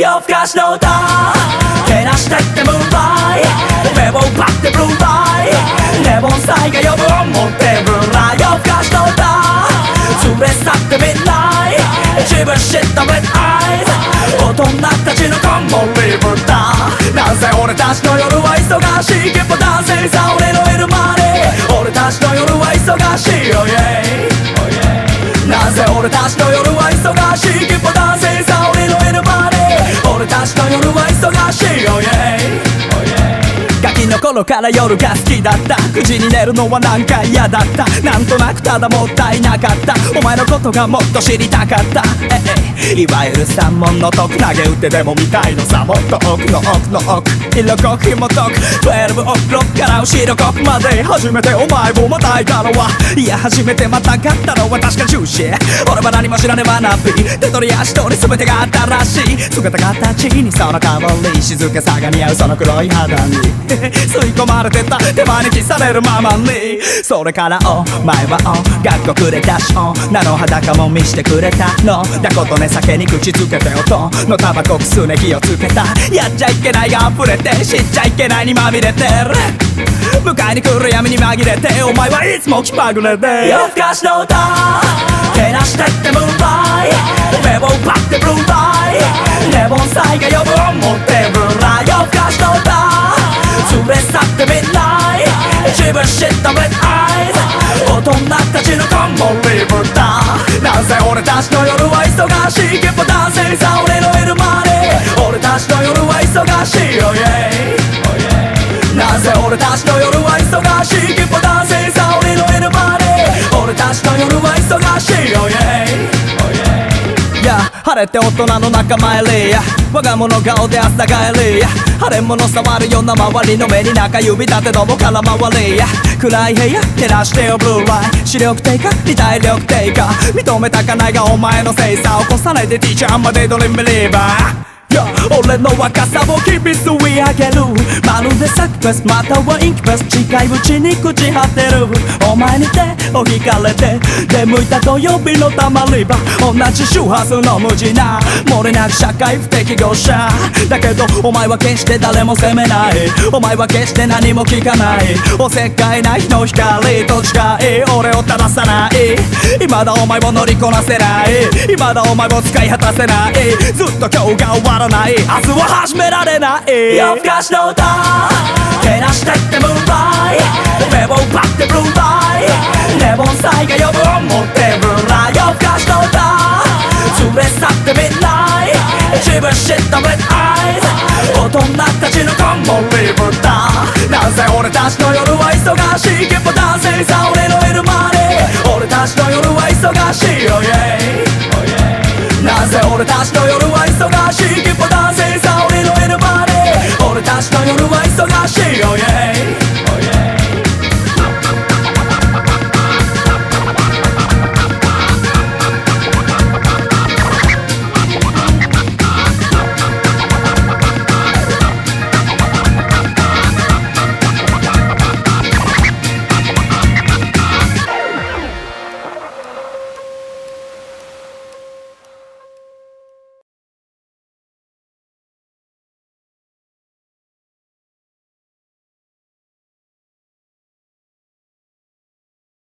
夜更かしの歌。けなしてってムーンバイ。目を奪ってブルーバイ。レモンサイが呼ぶ思ってるな夜更かしの歌。連れ去ってみない。自分知ったレッドアイズ大人たちのコンボリブだ。なぜ俺たちの夜は忙しい？結構男性さ俺のいるまで俺たちの夜は忙しい？Oh yeah なぜ俺たちの夜は忙頃から夜が好きだった。9時に寝るのはなんか嫌だった。なんとなくただもったいなかった。お前のことがもっと知りたかった。ええ。いわゆる三問の得。投げ打ってでも見たいのさ。もっと奥の奥の奥。色濃く紐解く。12オクロックから後ろ国まで初めてお前をまたいたのは。いや初めてまた買ったのは。確かジューシー俺は何も知らねばなび手取り足取り全てが新しい。姿形にその香り。静けさが似合うその黒い肌に。吸い込まれてた手招きされるままにそれからお前はお学校くれた。し女の裸も見してくれた。のだことね酒に口つけて音。のタバコくすね火をつけた。やっちゃいけないが溢れて知っちゃいけないにまみれてる迎えに来る闇に紛れてお前はいつも気まぐれで。夜更かしの歌。けなしてってムーンバイ目を奪ってブルーバイレモンサイが呼自分知ったレッドアイズ大人たちのコンボリブだ。なぜ俺たちの夜は忙しい？結構男性さ俺のいるまで俺たちの夜は忙しい？Oh yeah. なぜ俺たちの夜は忙しい？結構男性さ俺のいるまで俺たちの夜は忙しい？Oh yeah. 晴れて大人の仲間入りや。我が物顔で朝帰りや。晴れ物触るような周りの目に中指立てどもから回りや。暗い部屋照らしてよブルーライ視力低下理体力低下。認めたかないがお前のせいさ起こさないでティーチャーまでドリームリーバー。俺の若さを日々吸い上げる。まるでサクフェスまたはインクフェス近いうちに朽ち果てる。お前に手を引かれて出向いた土曜日のたまり場。同じ周波数の無地な漏れなく社会不適合者。だけどお前は決して誰も責めない。お前は決して何も聞かない。おせっかいな日の光と近い俺を正さない。未だお前を乗りこなせない。未だお前を使い果たせない。ずっと今日が終わらない。明日は始められない。夜更かしの歌。けなしてってムーンバイ目を奪ってブルーバイ。レモンサイが呼ぶ思ってるな夜更かしの歌。連れ去ってみない。自分知ったブレッドアイズ大人たちのコンボリブだ。なぜ俺たちの夜は忙しい